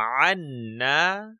عنا